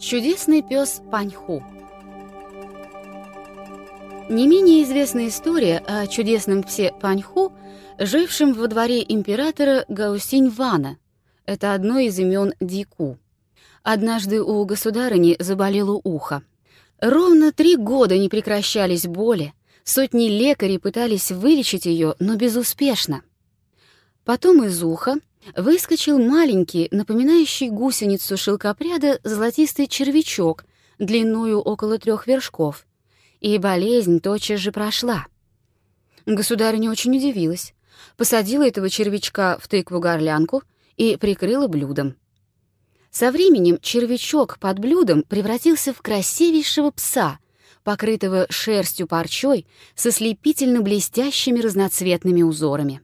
Чудесный пес Паньху. Не менее известная история о чудесном псе Паньху, жившем во дворе императора Гаусинь-Вана. Это одно из имен Дику. Однажды у государыни заболело ухо. Ровно три года не прекращались боли. Сотни лекарей пытались вылечить ее, но безуспешно. Потом из уха выскочил маленький, напоминающий гусеницу шелкопряда, золотистый червячок, длиною около трех вершков. И болезнь тотчас же прошла. Государыня очень удивилась. Посадила этого червячка в тыкву-горлянку и прикрыла блюдом. Со временем червячок под блюдом превратился в красивейшего пса, покрытого шерстью парчой со слепительно блестящими разноцветными узорами.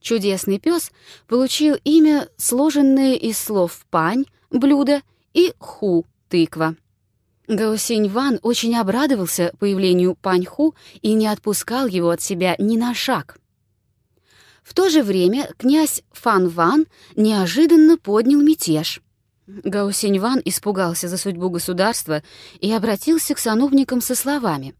Чудесный пес получил имя, сложенное из слов «пань» — блюдо и «ху» — тыква. Гаусинь Ван очень обрадовался появлению Пань-Ху и не отпускал его от себя ни на шаг. В то же время князь Фан Ван неожиданно поднял мятеж. Гаусинь Ван испугался за судьбу государства и обратился к сановникам со словами —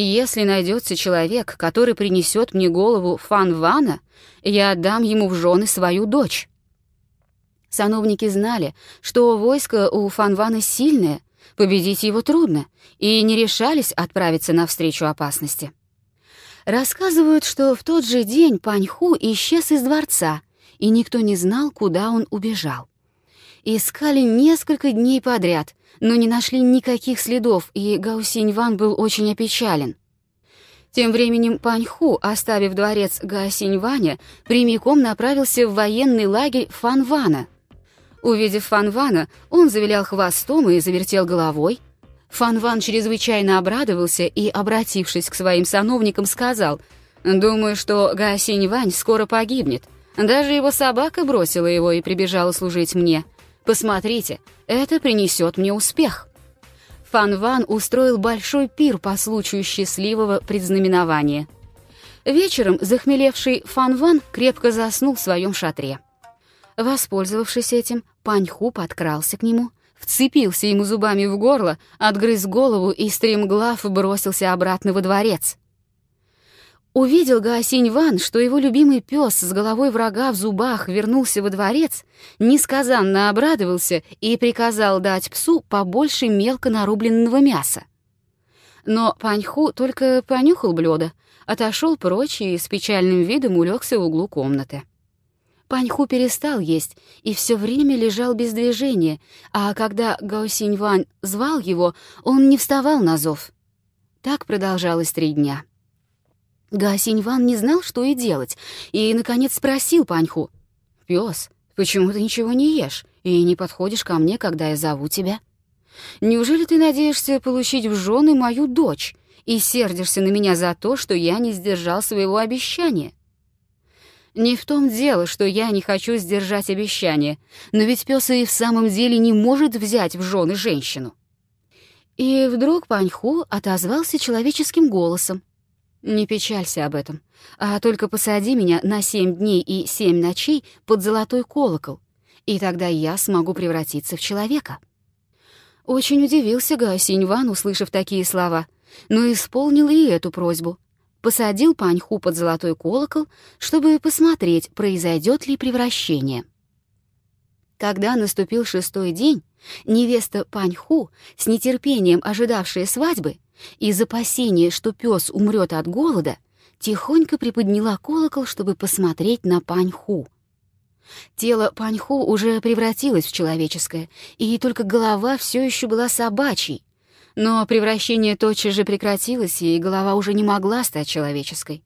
если найдется человек, который принесет мне голову Фан Вана, я отдам ему в жены свою дочь. Сановники знали, что войско у Фан Вана сильное, победить его трудно, и не решались отправиться навстречу опасности. Рассказывают, что в тот же день Паньху исчез из дворца, и никто не знал, куда он убежал. Искали несколько дней подряд, но не нашли никаких следов, и Гаусинь Ван был очень опечален. Тем временем Паньху, оставив дворец Гаосинь Ваня, прямиком направился в военный лагерь Фан Вана. Увидев Фан Вана, он завилял хвостом и завертел головой. Фан Ван чрезвычайно обрадовался и, обратившись к своим сановникам, сказал, «Думаю, что Гаосинь Вань скоро погибнет. Даже его собака бросила его и прибежала служить мне». Посмотрите, это принесет мне успех. Фан Ван устроил большой пир по случаю счастливого предзнаменования. Вечером захмелевший Фан Ван крепко заснул в своем шатре. Воспользовавшись этим, Паньху подкрался к нему, вцепился ему зубами в горло, отгрыз голову и стремглав бросился обратно во дворец. Увидел Гаосинь Ван, что его любимый пес с головой врага в зубах вернулся во дворец, несказанно обрадовался и приказал дать псу побольше мелко нарубленного мяса. Но Паньху только понюхал блюдо, отошел прочь и с печальным видом улегся в углу комнаты. Паньху перестал есть и все время лежал без движения, а когда Гаосинь Ван звал его, он не вставал на зов. Так продолжалось три дня. Гасинь Ван не знал, что и делать, и, наконец, спросил Паньху. «Пёс, почему ты ничего не ешь и не подходишь ко мне, когда я зову тебя? Неужели ты надеешься получить в жены мою дочь и сердишься на меня за то, что я не сдержал своего обещания?» Не в том дело, что я не хочу сдержать обещание, но ведь пёс и в самом деле не может взять в жены женщину. И вдруг Паньху отозвался человеческим голосом. Не печалься об этом, а только посади меня на семь дней и семь ночей под золотой колокол, и тогда я смогу превратиться в человека». Очень удивился Гаосинь Ван, услышав такие слова, но исполнил и эту просьбу. Посадил Паньху под золотой колокол, чтобы посмотреть, произойдет ли превращение. Когда наступил шестой день, невеста Паньху, с нетерпением ожидавшая свадьбы, из опасения, что пес умрет от голода, тихонько приподняла колокол, чтобы посмотреть на Паньху. Тело Паньху уже превратилось в человеческое, и только голова все еще была собачьей. Но превращение тотчас же прекратилось, и голова уже не могла стать человеческой.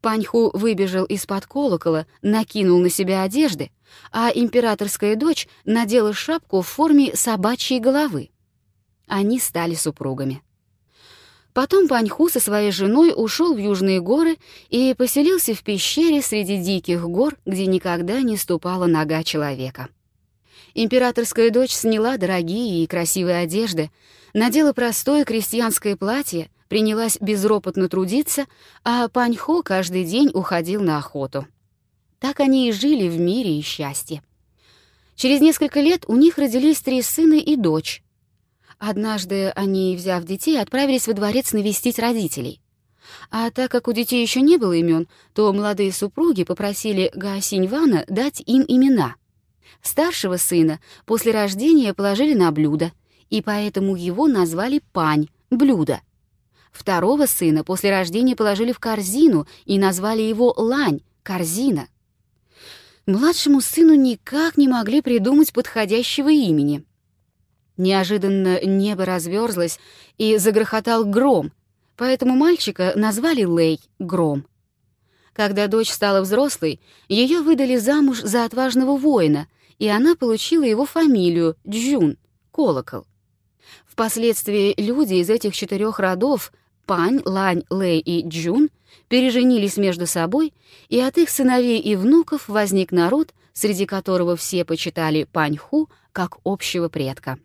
Паньху выбежал из-под колокола, накинул на себя одежды, а императорская дочь надела шапку в форме собачьей головы. Они стали супругами. Потом Паньху со своей женой ушел в южные горы и поселился в пещере среди диких гор, где никогда не ступала нога человека. Императорская дочь сняла дорогие и красивые одежды, надела простое крестьянское платье, принялась безропотно трудиться, а Паньху каждый день уходил на охоту. Так они и жили в мире и счастье. Через несколько лет у них родились три сына и дочь. Однажды они, взяв детей, отправились во дворец навестить родителей. А так как у детей еще не было имен, то молодые супруги попросили Гаосинь-Вана дать им имена. Старшего сына после рождения положили на блюдо, и поэтому его назвали Пань, блюдо. Второго сына после рождения положили в корзину и назвали его Лань, корзина. Младшему сыну никак не могли придумать подходящего имени. Неожиданно небо разверзлось и загрохотал гром, поэтому мальчика назвали Лей Гром. Когда дочь стала взрослой, ее выдали замуж за отважного воина, и она получила его фамилию Джун — Колокол. Впоследствии люди из этих четырех родов — Пань, Лань, Лэй и Джун — переженились между собой, и от их сыновей и внуков возник народ, среди которого все почитали Паньху как общего предка.